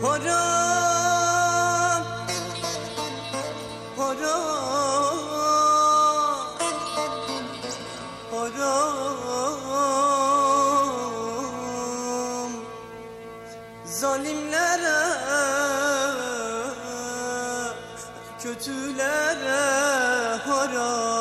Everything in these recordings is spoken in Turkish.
Haram Haram Haram Zalimlere Kötülere haram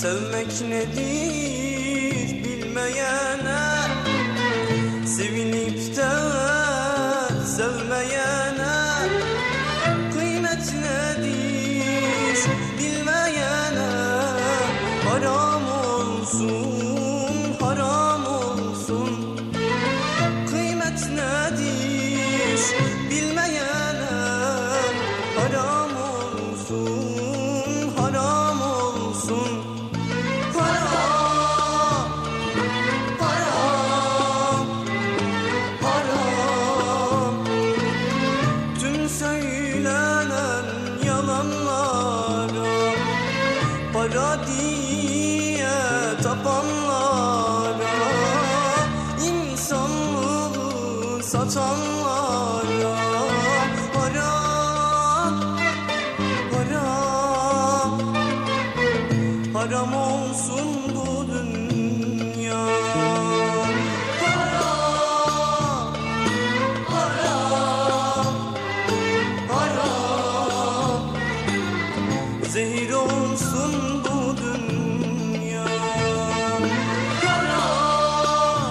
Sevmek nedir bilmeyene Sevinip de söylenen yalanlara Para diye tapanlara insanlığı satanlara Haram, haram Haram olsun bu dünya. Haram,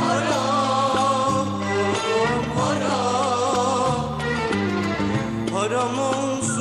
haram, haram Haram olsun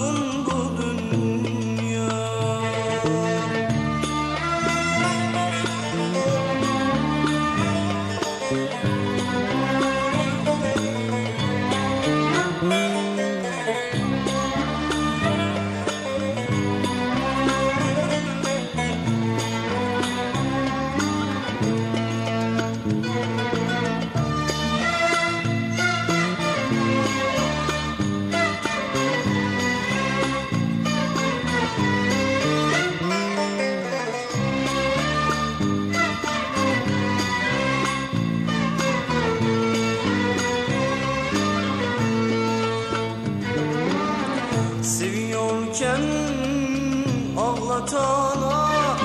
ağlatana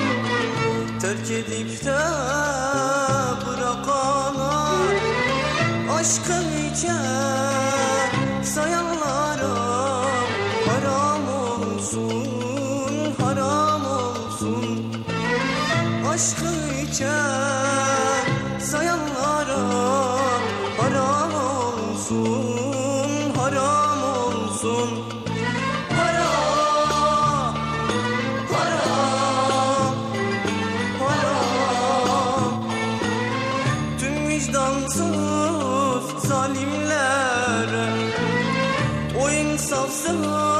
Terk edip de bırakana. Aşkı hiçe sayanlara Haram olsun, haram olsun. Aşkı hiçe sayanlara Haram olsun, zalimlere. O insafsız